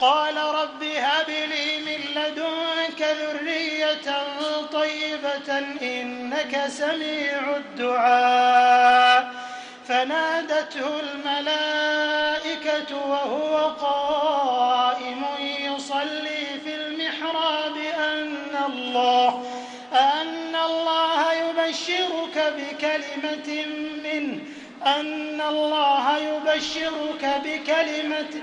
قال رب هب لي من لدنك ذرية طيبة إنك سميع الدعاء. فنادته الملائكة وهو قائم يصلي في المحراب أن الله أن الله يبشرك بكلمة منه أن الله يبشرك بكلمة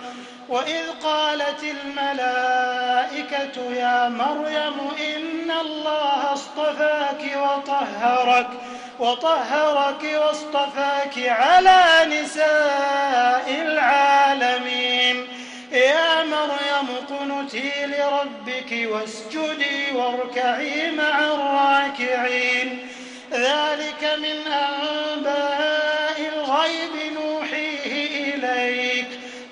وإذ قالت الملائكة يا مريم إن الله اصطفاك وطهرك وطهرك واصطفاك على نساء العالمين. يا مريم اقنتي لربك واسجدي واركعي مع الراكعين. ذلك من أنباء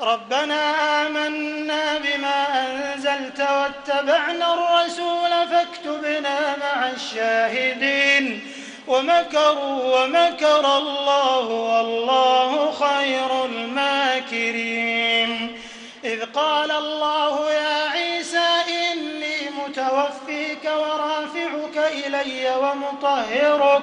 ربنا آمنا بما أنزلت واتبعنا الرسول فاكتبنا مع الشاهدين. ومكروا ومكر الله والله خير الماكرين. إذ قال الله يا عيسى إني متوفيك ورافعك إلي ومطهرك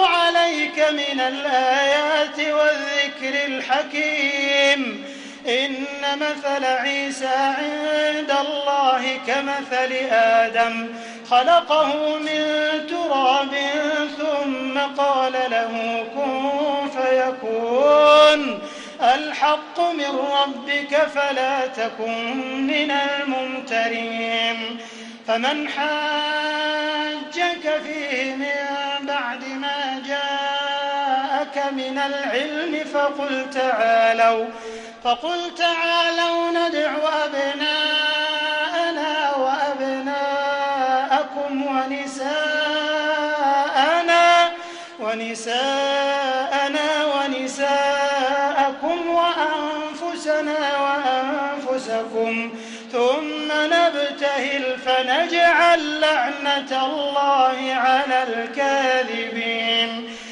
عليك من الآيات والذكر الحكيم. إن مثل عيسى عند الله كمثل آدم خلقه من تراب ثم قال له كن فيكون. الحق من ربك فلا تكن من الممترين. فمن حاجك فيه من من العلم فقل تعالوا فقل تعالوا ندع أبناءنا وأبناءكم ونساءنا ونساءنا ونساءكم وأنفسنا وأنفسكم. ثم نبتهل فنجعل لعنة الله على الكاذبين.